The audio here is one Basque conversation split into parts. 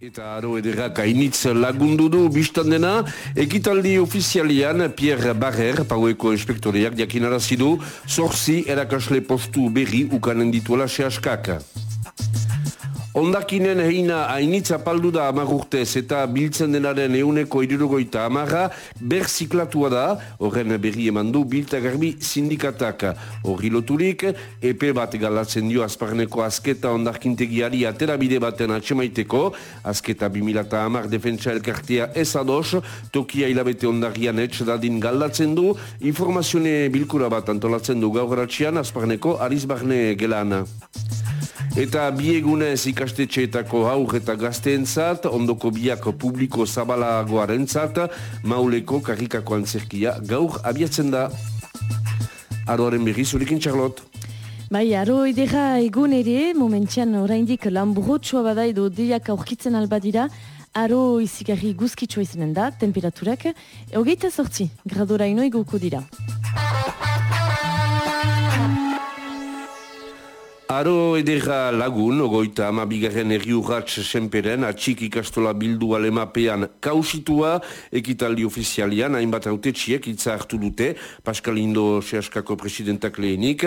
Eta aro ederrak hainitz lagundu du biztan dena, ekitaldi ofizialian Pierre Barrer, paueko inspektoreak diakinarazidu, zorzi erakasle postu berri ukanen dituela sehaskak. Ondakinen heina hainitza paldu da amagurtez eta biltzen denaren euneko irurogoita amarra berziklatua da, horren berri eman du biltagarbi sindikatak. Horri loturik, epe bat galatzen dio azparneko azketa ondakintegiari aterabide baten atxemaiteko, azketa 2000 amar defentsa elkartea ez ados, tokia hilabete ondarian etxedadin galdatzen du, informazione bilkura bat antolatzen du gaur azparneko arizbarne gelana. Eta biegunez ikastetxeetako haur eta gazteentzat, ondoko biak publiko zabalagoaren zat, mauleko karrikako antzerkia gaur abiatzen da. Aroaren berri zurikin txarlot. Bai, aro edera egun ere, momentxean oraindik lamburotsua bada edo diak aurkitzen albadira, aro izigarri guzkitsua izanen da, temperaturak, hogeita sortzi, gradora ino eguko dira. Aro edera lagun, ogoita amabigarren erri urratx senperen, atxik ikastola bildu alemapean kausitua, ekitaldi ofizialian, hainbat autetxiek itza hartu dute, Pascal Indo Seaskako presidentak lehenik,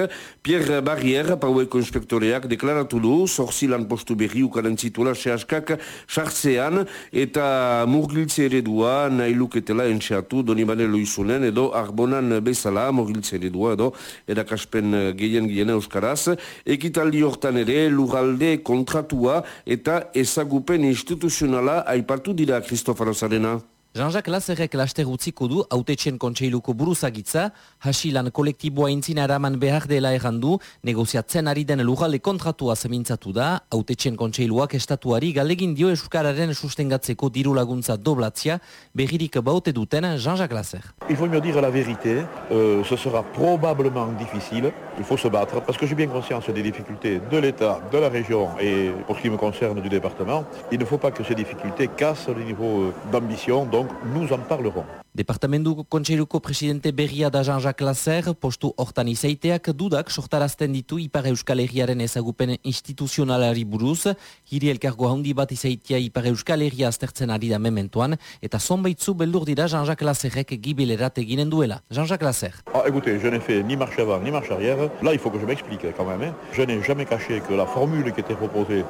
Pierre Barrier, paueko inspektoreak, deklaratu du, zorzilan postu berri ukaren zituela Seaskak sartzean, eta murgiltze eredua nahi luketela entxeatu, doni bane loizunen, edo arbonan bezala, murgiltze eredua, edo erakaspen gehien gehien euskaraz, ekit ekitaldi hortan ere lugalde kontratua eta ezagupen instituzionala aipatu dira Kristofaro Zarena. Jean-Jacques Lazerrek laster utziko du autetxen kontseiluko buruzagitza, hasi lan kolektiboa intzina eraman behar dela errandu, negoziatzen ari den lugale kontratua zemintzatu da, autetxen kontseiluak estatuari galegin dio eskararen sustengatzeko diru laguntza doblatzia, behirik baute duten Jean-Jacques Lazer. Il faut me dire la vérité, euh, ce sera probablement difficile, il faut se battre, parce que j'ai bien conscience des difficultés de l'État, de la région et pour ce qui me concerne du département, il ne faut pas que ces difficultés cassent le niveau euh, d'ambition, donc nous en parlerons. Departamentu kontseiluko presidente berria da Jean-Jacques Lasser, postu hortan izaiteak dudak sortarazten ditu Ipar Euskal Herriaren ezagupen instituzionalari buruz, hiri elkargo handi bat izaitea Ipar Euskal Herria aztertzen ari da mementoan, eta zonbaitzu beldur dira Jean-Jacques Lasserrek gibilerat eginen duela. Jean-Jacques Lasser. Ah, écoutez, je n'ai fait ni marche avant ni marche arrière. Là, il faut que je m'explique quand même. Hein. Je n'ai jamais caché que la formule qui était proposée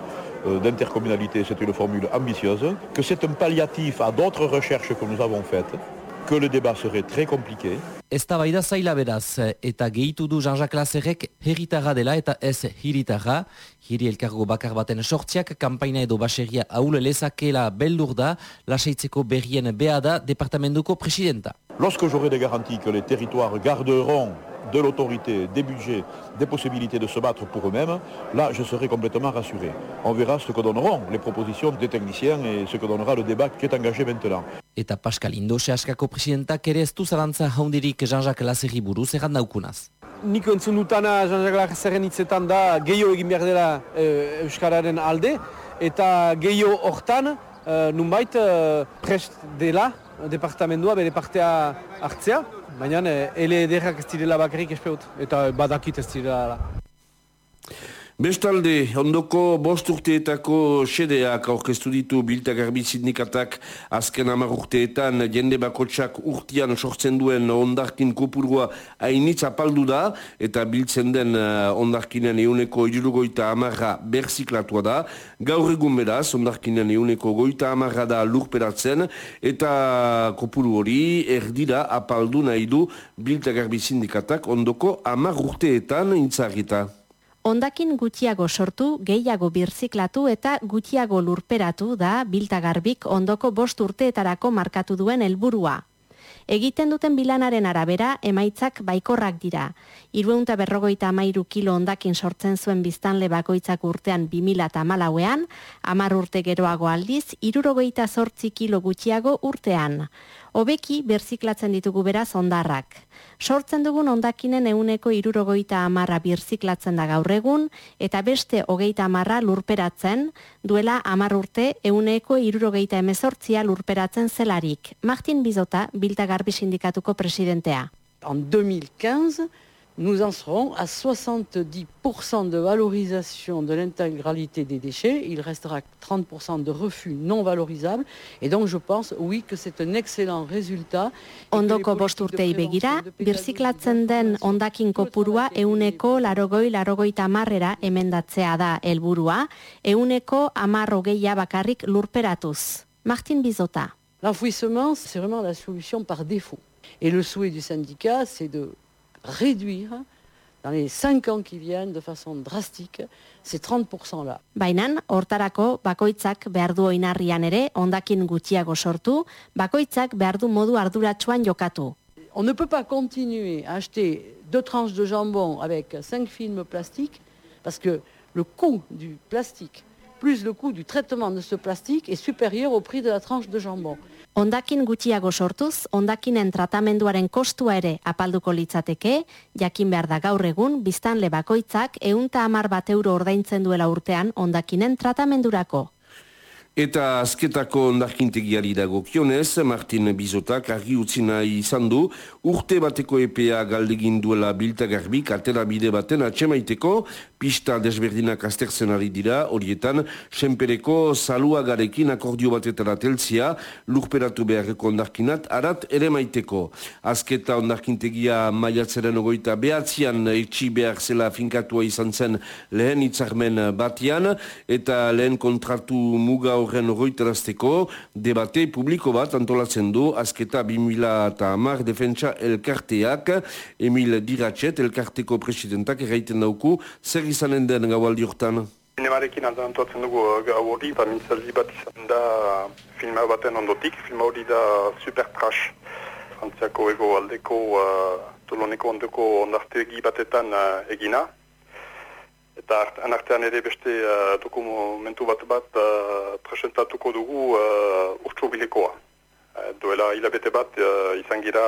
d'intercommunalité, c'est une formule ambitieuse, que c'est un palliatif à d'autres recherches que nous avons faites, que le débat serait très compliqué. Ez da baida zaila beraz, eta gehitu du Jean-Jacques Lazerrek herritarra dela eta ez hiritarra. Hiri elkargo bakar baten sortziak, kampaina edo baseria haule lezakela beldur da, lasaitzeko berrien bea da departamentuko presidenta. Lorsque j'aurai des garanties que les territoires garderont de l'autorité, des budgets, des possibilités de se battre pour eux-mêmes, là, je serai complètement rassuré. On verra ce que donneront les propositions des techniciens et ce que donnera le débat qui est engagé maintenant. Eta Pascal Indose askako presidentak ere ez du zalantza haundirik Jean-Jacques Lazerri buruz egan daukunaz. Nik entzun dutana Jean-Jacques Lazerren hitzetan da gehiago egin behar dela e, Euskararen alde, eta gehiago hortan, e, nunbait e, prest dela departamendua bere partea hartzea, baina ele ederrak ez direla bakarrik espeut, eta badakit ez direla. Bestalde, ondoko bost urteetako sedeak aurkeztu ditu biltak sindikatak azken amar urteetan jende bakotsak urtian sortzen duen ondarkin kopurua hainitz apaldu da eta biltzen den uh, ondarkinen euneko irurogoita amarra berziklatua da. Gaur egun beraz, ondarkinen euneko goita amarra da lurperatzen eta kopuru hori erdira apaldu nahi du biltak sindikatak ondoko amar urteetan intzarrita. Ondakin gutxiago sortu, gehiago birziklatu eta gutxiago lurperatu da biltagarbik ondoko bost urteetarako markatu duen helburua. Egiten duten bilanaren arabera, emaitzak baikorrak dira. Irueunta berrogoita amairu kilo ondakin sortzen zuen biztanle bakoitzak urtean 2000 eta malauean, amar urte geroago aldiz, irurogeita sortzi kilo gutxiago urtean. Hobeki berziklatzen ditugu beraz ondarrak. Sortzen dugun ondakinen euneko irurogoita amarra birziklatzen da gaur egun, eta beste hogeita amarra lurperatzen, duela amar urte euneko irurogeita emezortzia lurperatzen zelarik. Martin Bizota, Biltagarbi Sindikatuko presidentea. En 2015, nous en serons à 70% de valorisation de l'intégralité des déchets. Il restera 30% de refus non valorisables. Et donc je pense, oui, que c'est un excellent résultat. Ondoko begira, birziklatzen den ondakin kopurua euneko larogoi larogoita amarrera emendatzea da helburua, euneko amarrogeia bakarrik lurperatuz. Martin Bizota. L'enfouissement, c'est vraiment la solution par défaut. Et le souhait du syndicat, c'est de réduire dans les 5 ans qui viennent de façon drastique ces 30%-là. Bainan, hortarako bakoitzak behar du oinarrian ere ondakin gutxiago sortu, bakoitzak behar du modu arduratsuan jokatu. On ne peut pas continuer à acheter deux tranches de jambon avec 5 films plastiques parce que le coût du plastique plus le coût du traitement de ce plastique est supérieur au prix de la tranche de jambon. Ondakin gutxiago sortuz, ondakinen tratamenduaren kostua ere apalduko litzateke, jakin behar da gaur egun, biztanle bakoitzak eunta amar bat euro ordaintzen duela urtean ondakinen tratamendurako. Eta azketako ondarkintegiari dago kionez, Martin Bizotak argi utzi nahi izan du, urte bateko EPA galdegin duela biltagarbik atera bide baten atxemaiteko, pista desberdinak aztertzen ari dira, horietan, senpereko saluagarekin akordio batetara teltzia, lurperatu beharreko ondarkinat, arat ere maiteko. Azketa ondarkintegia maiatzeren ogoita behatzean etxi behar zela finkatua izan zen lehen itzarmen batian, eta lehen kontratu muga horren roiterazteko debate publiko bat antolatzen du azketa 2000 eta amar defentsa elkarteak. Emil Diratxet elkarteko presidentak erraiten dauku. Zer izanen den gaualdi hortan? Cinemarekin antolatzen dugu gau hori eta mintzaldi bat izan da filma baten ondotik, filma hori da Super Trash. Frantziako ego aldeko uh, Toloneko ondoko ondartegi batetan uh, egina Eta anartean ere beste uh, dokumentu bat bat uh, presentatuko dugu uh, urtsubilekoa. Uh, duela hilabete bat uh, izan gira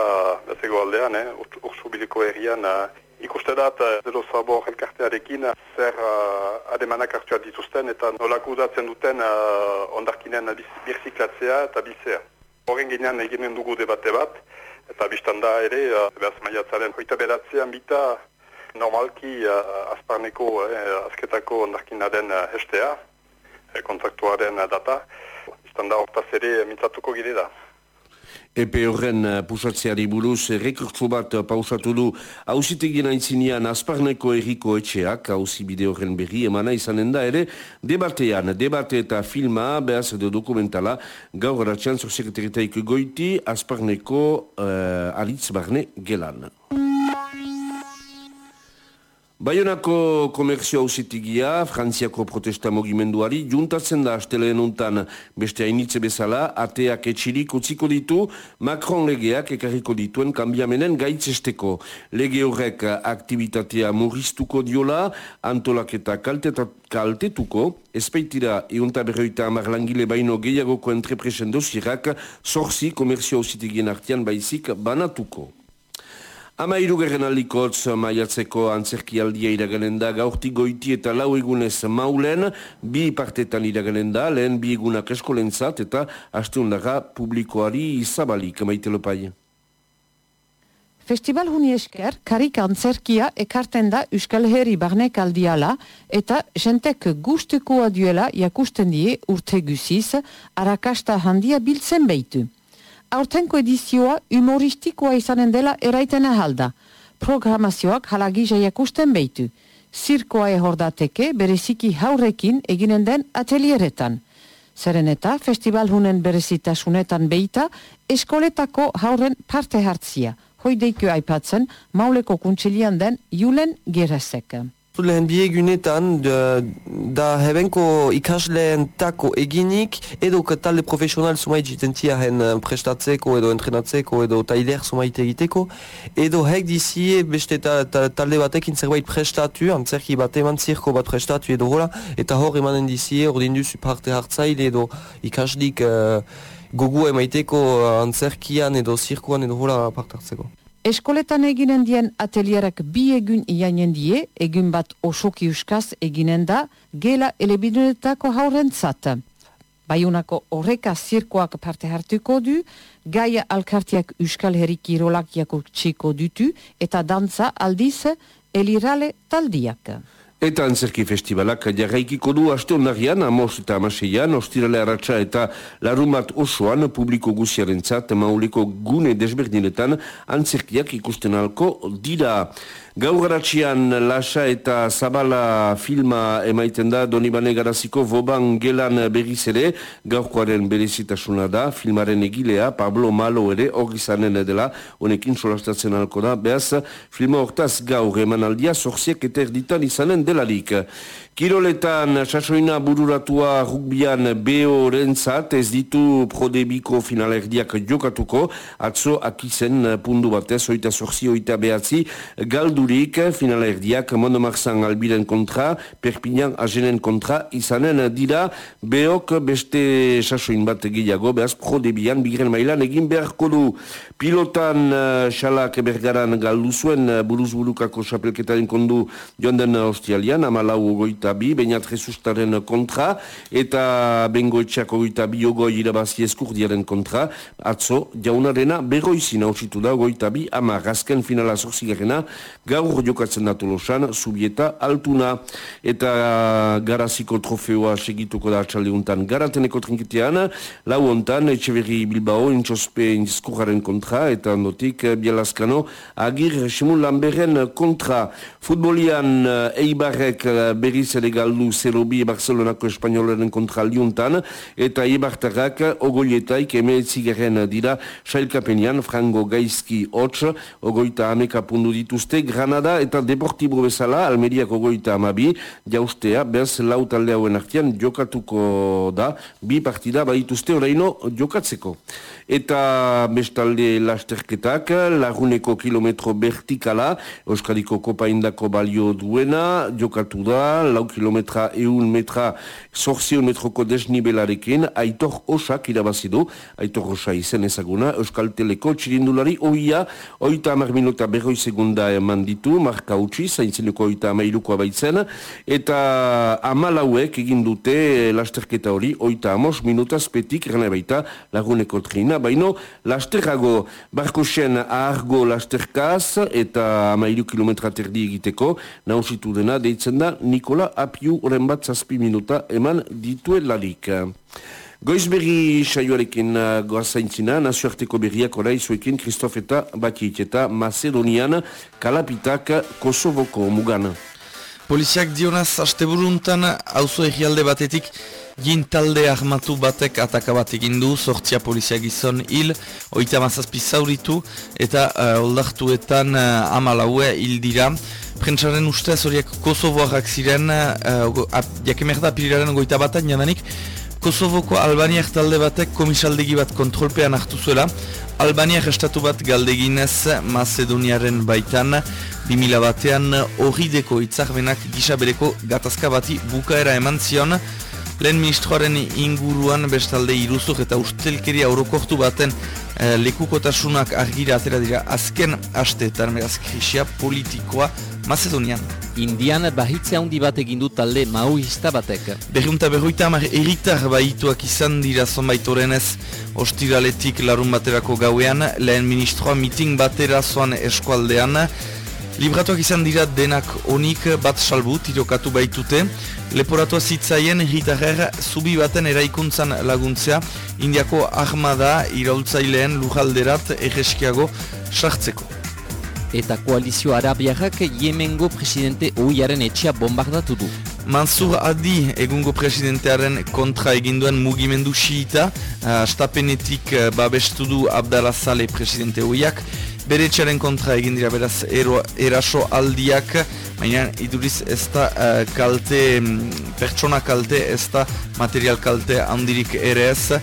bezego aldean, eh, urtsubileko errian uh, ikuste dat uh, zero zabor elkartearekin zer uh, ademanak hartua dituzten eta nolako udatzen duten uh, ondarkinen birziklatzea eta bizea. Horren ginean eginen dugu debate bat eta biztanda ere, uh, behaz maiatzaren hoita beratzean bita normalki uh, azparneko uh, azketako ondarkinaren uh, hestea, uh, kontraktuaren uh, data, izan da hortaz ere mintzatuko gire da. Epe horren pusatzeari buruz, rekurtso bat pausatu du hausitegien aintzinean azparneko erriko etxeak, hausi bide horren berri emana izanen da ere, debatean, debate eta filma, behaz edo dokumentala, gaur ratxan zorsekretaritaik goiti, azparneko uh, alitz barne gelan. Baionako komerzio hausitigia, Frantziako protesta mogimenduari, juntatzen da asteleen untan beste hainitze bezala, ateak etxirik utziko ditu, Macron legeak ekarriko dituen kambiamenen gaitzesteko. Lege horrek aktivitatea murriztuko diola, antolaketa kaltetuko, espeitira eunta berroita amar langile baino gehiagoko entrepresen dosirak, zorzi komerzio hausitigien artian baizik banatuko. Ama irugarren aldikotz maiatzeko antzerkialdia iraganen da, gaurti goiti eta lau egunez maulen, bi partetan iraganen da, lehen bi egunak eskolentzat eta hasteundaga publikoari izabalik, maite lopai. Festival huni esker, karik antzerkia ekarten da Euskal Herri barnek aldiala eta jentek guztekoa duela jakusten die urte guziz, arakasta handia biltzen behitu aurtenko edizioa humoristikoa izanen dela eraiten ahalda. Programazioak halagisa jakusten behitu. Zirkoa ehordateke bereziki haurrekin eginen den atelieretan. Zeren eta festival hunen berezitasunetan behita eskoletako hauren parte hartzia. Hoideiko aipatzen mauleko kuntsilian den julen gerezek. Lehen biegunetan da, da hebenko ikasleen tako eginik edo talde profesional sumait jitentiaren eh, prestatzeko edo entrenatzeko edo tailer sumait egiteko edo hek dizie beste ta, ta, talde batekin zerbait prestatu antzerki bat eman zirko bat prestatu edo hola eta hor emanen dizie ordin duzu parte hartzaile edo ikaslik uh, gogu emaiteko uh, antzerkian edo zirkoan edo hola parte hartzeko. Eskoletan eginen dien atelierak bi egun ianen die, egun bat osoki uskaz eginen da, gela elebidunetako hauren zat. Baiunako horreka zirkoak parte hartuko du, Gaia Alkartiak Euskal Herri Kirolak txiko dutu eta dantza aldiz elirale taldiak. Eta antzerki festivalak jarraikiko du aste ondarian, amos eta amaseian, ostirale arratsa eta larumat osoan publiko guziaren zat, mauleko gune desberdinetan antzerkiak ikusten alko dira. Gaur lasa eta zabala filma emaiten da Donibane Garaziko Voban Gelan berriz ere, gaurkoaren berezitasuna da, filmaren egilea, Pablo Malo ere, hori zanen dela, honekin solastatzen alko da, behaz, filma hortaz gaur emanaldia, zorziek eta erditan izanen delarik. Kiroletan, sasoina bururatua rugbian BO rentzat, ez ditu prodebiko finalerdiak jokatuko, atzo akizen pundu batez, oita sorzi, oita behatzi, galdurik finalerdiak Mondo Marzan albiren kontra, Perpignan azenen kontra, izanen dira, BOk beste sasoin bat gehiago, behaz prodebian, bigren mailan egin beharko du. Pilotan, xalak bergaran galdu zuen, buruz burukako xapelketaren kondu joan den hostialian, amalau goita eta bi, bainat jesustaren kontra, eta bengo etxako eta bi ogoi irabazi eskurdiaren kontra, atzo, jaunarena berroizin hausitu da, goita bi, ama razken finala zorzigarena, gaur jokatzen datu losan, subieta altuna, eta garaziko trofeoa segituko da atxaldeuntan garateneko trinkitean, lau ontan, etxeverri bilbao, intxospe inskurraren kontra, eta ondotik, bialazkano, agir simul lanberen kontra, futbolian eibarrek berriz ere galdu zerobi Barcelonako Espainolaren kontra liuntan, eta Ibartarrak ogoietaik emeetzigaren dira sailkapenian, Frango Gaizki Hots, ogoita ameka pundu dituzte, Granada eta Deportibo bezala, Almeriak ogoita amabi, jaustea, bez lau talde hauen artian jokatuko da, bi partida baituzte oraino jokatzeko. Eta bestalde lasterketak, laguneko kilometro vertikala, Euskadiko kopaindako balio duena, jokatu da, lau kilometra, eun metra, zorzion metroko desnibelarekin, aitor osak irabazidu, aitor osa izen ezaguna, Euskal Teleko txirindulari oia, oita amar minuta berroi segunda eman ditu, marka utzi, zaintzeneko oita amailuko abaitzen, eta amalauek egin dute lasterketa hori, oita amos minuta spetik, rena baita, laguneko trina, baino, lasterrago, barkosen ahargo lasterkaz, eta amailu kilometra terdi egiteko, nausitu dena, deitzen da, Nikola apiu oren bat zazpi minuta eman dituen lalik. Goizberri saioarekin uh, goazaintzina, nazioarteko berriak orai zuekin Kristof eta Batit eta Macedonian kalapitak Kosovoko mugan. Poliziak dionaz, aste buruntan, hauzo egialde batetik, gintalde armatu batek ataka bat egindu, sortzia polizia gizon hil, oita mazazpi zauritu, eta uh, oldartuetan uh, amalaue hil dira. Prentsaren ustez horiek Kosovoak ziren, uh, jakemerda piriraren goita bat jadanik, Kosovoko Albaniak talde batek komisaldegi bat kontrolpean hartu zuela, Albaniak estatu bat galdeginez Macedoniaren baitan, 2000 batean hori deko itzarbenak gisa bereko gatazka bati bukaera eman zion, Lehen ministroaren inguruan bestalde iruzuk eta ustelkeria orokortu baten eh, lekukotasunak argira atera dira azken asteetan beraz krisia politikoa Macedonian. Indian bahitzea handi bat egindu talde mauista batek. Berriunta berroita amar eritar bahituak izan dira zonbait orenez ostiraletik larun baterako gauean, lehen ministroa miting batera zoan eskualdean, Libratuak izan dira denak onik bat salbu tirokatu baitute. Leporatua zitzaien hitarrer zubi baten eraikuntzan laguntzea Indiako ahmada iraultzaileen lujalderat egeskiago sartzeko. Eta koalizio arabiarrak Yemengo presidente oiaren etxea bombardatu du. Mansur Adi egungo presidentearen kontra eginduen mugimendu xiita, stapenetik babestu du Abdala Saleh presidente oiak, bere txaren kontra egin dira beraz ero, eraso aldiak, baina iduriz ez da uh, kalte, mm, pertsona kalte, ez da material kalte handirik ere ez.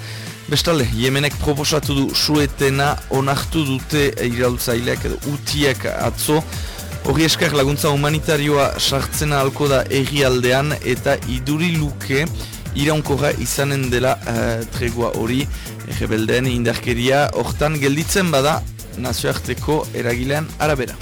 Bestale, Yemenek proposatu du suetena onartu dute iraultzaileak edo utiek atzo, Hori esker laguntza humanitarioa sartzena alko da aldean eta iduri luke iraunkorra izanen dela uh, tregua hori rebelden indarkeria hortan gelditzen bada nazioarteko eragilean arabera.